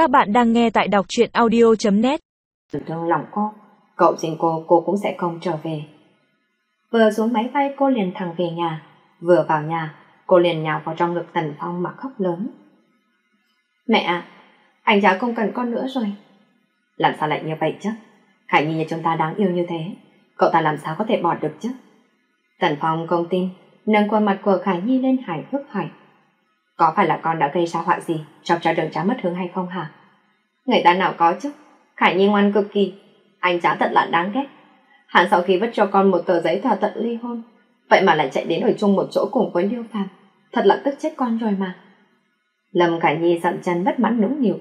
Các bạn đang nghe tại đọc truyện audio.net Thương lòng cô, cậu xin cô, cô cũng sẽ không trở về. Vừa xuống máy bay cô liền thẳng về nhà, vừa vào nhà, cô liền nhào vào trong ngực Tần Phong mà khóc lớn. Mẹ à, anh cháu không cần con nữa rồi. Làm sao lại như vậy chứ? Khải Nhi nhà chúng ta đáng yêu như thế, cậu ta làm sao có thể bỏ được chứ? Tần Phong không tin, nâng khuôn mặt của Khải Nhi lên hài hước hỏi. Có phải là con đã gây ra họa gì Chọc cho đường trá mất hướng hay không hả? Người ta nào có chứ, Khải Nhi ngoan cực kỳ, anh trá thật là đáng ghét. Hắn sau khi vứt cho con một tờ giấy thỏa thuận ly hôn, vậy mà lại chạy đến ở chung một chỗ cùng với Liêu Phàm, thật là tức chết con rồi mà. Lâm Khải Nhi dậm chân bất mãn nũng nịu,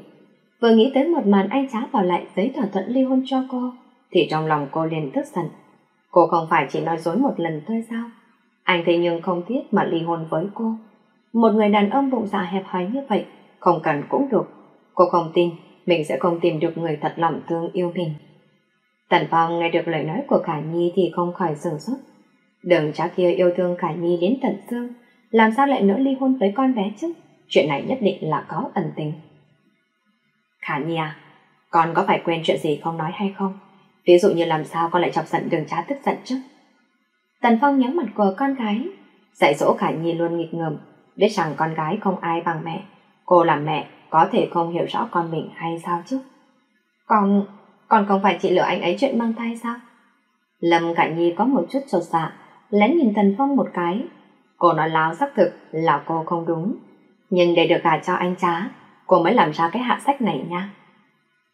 vừa nghĩ tới một màn anh chá bỏ lại giấy thỏa thuận ly hôn cho cô, thì trong lòng cô liền tức giận. Cô không phải chỉ nói dối một lần thôi sao? Anh thế nhưng không tiếc mà ly hôn với cô. Một người đàn ông bụng dạ hẹp hòi như vậy, không cần cũng được. Cô không tin mình sẽ không tìm được người thật lòng thương yêu mình. Tần Phong nghe được lời nói của Khả Nhi thì không khỏi sửng sốt. Đường cha kia yêu thương Khả Nhi đến tận xương, làm sao lại nỡ ly hôn với con bé chứ? Chuyện này nhất định là có ẩn tình. Khả Nhi à, con có phải quên chuyện gì không nói hay không? Ví dụ như làm sao con lại chọc giận đường cha tức giận chứ? Tần Phong nhắm mặt của con gái, dạy dỗ Khả Nhi luôn nghịch ngợm, biết rằng con gái không ai bằng mẹ. Cô làm mẹ có thể không hiểu rõ con mình hay sao chứ? Còn còn không phải chị lừa anh ấy chuyện mang thai sao? Lâm Cả Nhi có một chút sột dạ, lén nhìn Tần Phong một cái. Cô nói láo xác thực là cô không đúng. Nhưng để được gả cho anh trá, cô mới làm ra cái hạ sách này nha.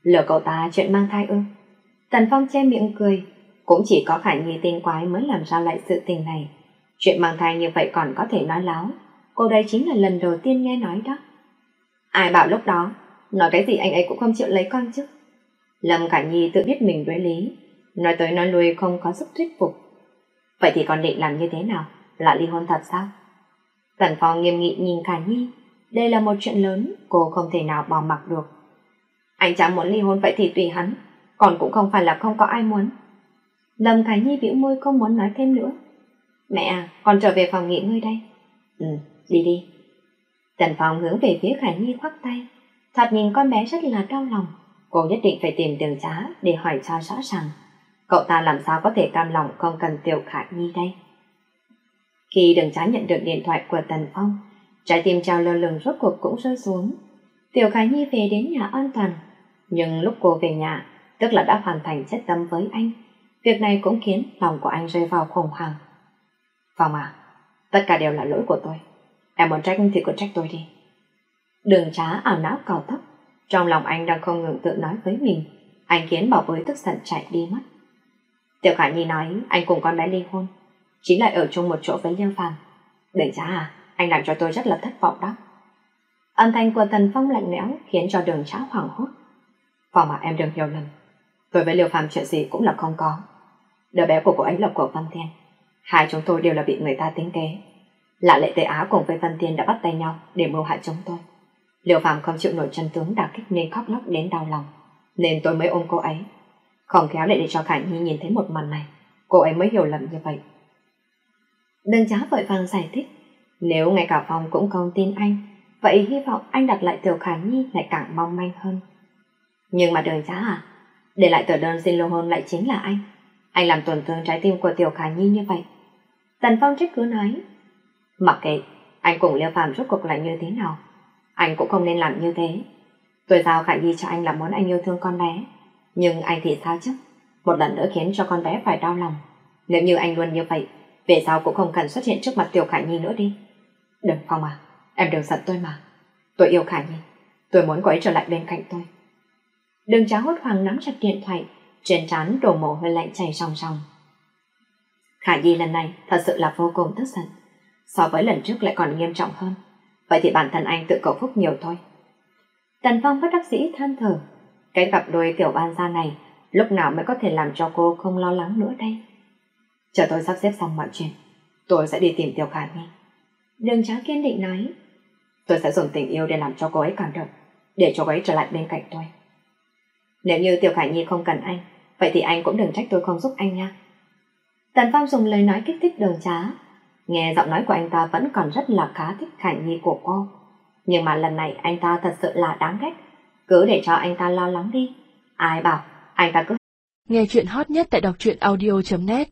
Lừa cậu ta chuyện mang thai ư? Tần Phong che miệng cười, cũng chỉ có Khả Nhi tên quái mới làm ra lại sự tình này. Chuyện mang thai như vậy còn có thể nói láo. Cô đây chính là lần đầu tiên nghe nói đó. Ai bảo lúc đó, nói cái gì anh ấy cũng không chịu lấy con chứ. Lâm cả Nhi tự biết mình đối lý, nói tới nói lui không có sức thuyết phục. Vậy thì con định làm như thế nào? Là ly hôn thật sao? Tần Phong nghiêm nghị nhìn cả Nhi, đây là một chuyện lớn, cô không thể nào bỏ mặc được. Anh chẳng muốn ly hôn vậy thì tùy hắn, còn cũng không phải là không có ai muốn. Lâm Khải Nhi bĩu môi không muốn nói thêm nữa. Mẹ à, con trở về phòng nghỉ ngơi đây. Ừ, đi đi. Tần Phong hướng về phía Khải Nhi khoác tay. Thoạt nhìn con bé rất là đau lòng. Cô nhất định phải tìm đường trá để hỏi cho rõ ràng. Cậu ta làm sao có thể cam lòng không cần tiểu Khải Nhi đây? Khi đường trá nhận được điện thoại của Tần Phong, trái tim trao lơ lửng rốt cuộc cũng rơi xuống. Tiểu Khải Nhi về đến nhà an toàn. Nhưng lúc cô về nhà, tức là đã hoàn thành chất tâm với anh. Việc này cũng khiến lòng của anh rơi vào khủng hoảng. Phong à, tất cả đều là lỗi của tôi. À, em muốn trách thì cứ trách tôi đi. Đường trá ảo não cào tóc. Trong lòng anh đang không ngừng tự nói với mình. Anh khiến bảo bối tức giận chạy đi mất. Tiểu Khả Nhi nói anh cùng con bé ly hôn. Chính lại ở chung một chỗ với Liêu Phàm. Đường trá à, anh làm cho tôi rất là thất vọng đó. Âm thanh của Tần Phong lạnh lẽo khiến cho đường trá hoảng hốt. Vâng Phong mà em đừng hiểu lầm. Tôi với Liêu Phàm chuyện gì cũng là không có. Đứa bé của cô ấy là của Văn Thiên. Hai chúng tôi đều là bị người ta tính kế. Lạ lệ Tây Á cùng với Văn Thiên đã bắt tay nhau để mưu hại chúng tôi. Liệu Phạm không chịu nổi chân tướng đả kích nên khóc lóc đến đau lòng. Nên tôi mới ôm cô ấy. Không khéo lại để cho Khải Nhi nhìn thấy một màn này. Cô ấy mới hiểu lầm như vậy. Đừng trá vội vàng giải thích. Nếu ngay cả phòng cũng không tin anh, vậy hy vọng anh đặt lại Tiểu Khải Nhi lại càng mong manh hơn. Nhưng mà đường trá à, để lại tờ đơn xin lưu hôn lại chính là anh. Anh làm tổn thương trái tim của Tiểu Khả Nhi như vậy. Tần Phong trách cứ nói. Mặc kệ, anh cùng Liêu Phàm rốt cuộc là như thế nào. Anh cũng không nên làm như thế. Tôi giao Khả Nhi cho anh là muốn anh yêu thương con bé. Nhưng anh thì sao chứ? Một lần nữa khiến cho con bé phải đau lòng. Nếu như anh luôn như vậy, về sau cũng không cần xuất hiện trước mặt Tiểu Khả Nhi nữa đi. Đừng Phong à, em đừng giận tôi mà. Tôi yêu Khả Nhi. Tôi muốn cô ấy trở lại bên cạnh tôi. Đừng trá hốt hoảng nắm chặt điện thoại, trên trán đổ mồ hôi lạnh chảy sòng sòng. Khả Nhi lần này thật sự là vô cùng tức giận. So với lần trước lại còn nghiêm trọng hơn. Vậy thì bản thân anh tự cầu phúc nhiều thôi. Tần Phong bất đắc dĩ than thở. Cái cặp đôi tiểu ban gia này lúc nào mới có thể làm cho cô không lo lắng nữa đây. Chờ tôi sắp xếp xong mọi chuyện, tôi sẽ đi tìm Tiểu Khả Nhi. Đường trá kiên định nói, tôi sẽ dùng tình yêu để làm cho cô ấy cảm động, để cho cô ấy trở lại bên cạnh tôi. Nếu như Tiểu Khả Nhi không cần anh, vậy thì anh cũng đừng trách tôi không giúp anh nha. Tần Phong dùng lời nói kích thích đường trá. Nghe giọng nói của anh ta vẫn còn rất là khá thích Khả Nhi của cô. Nhưng mà lần này anh ta thật sự là đáng ghét. Cứ để cho anh ta lo lắng đi. Ai bảo, anh ta cứ... Nghe chuyện hot nhất tại đọc truyện audio.net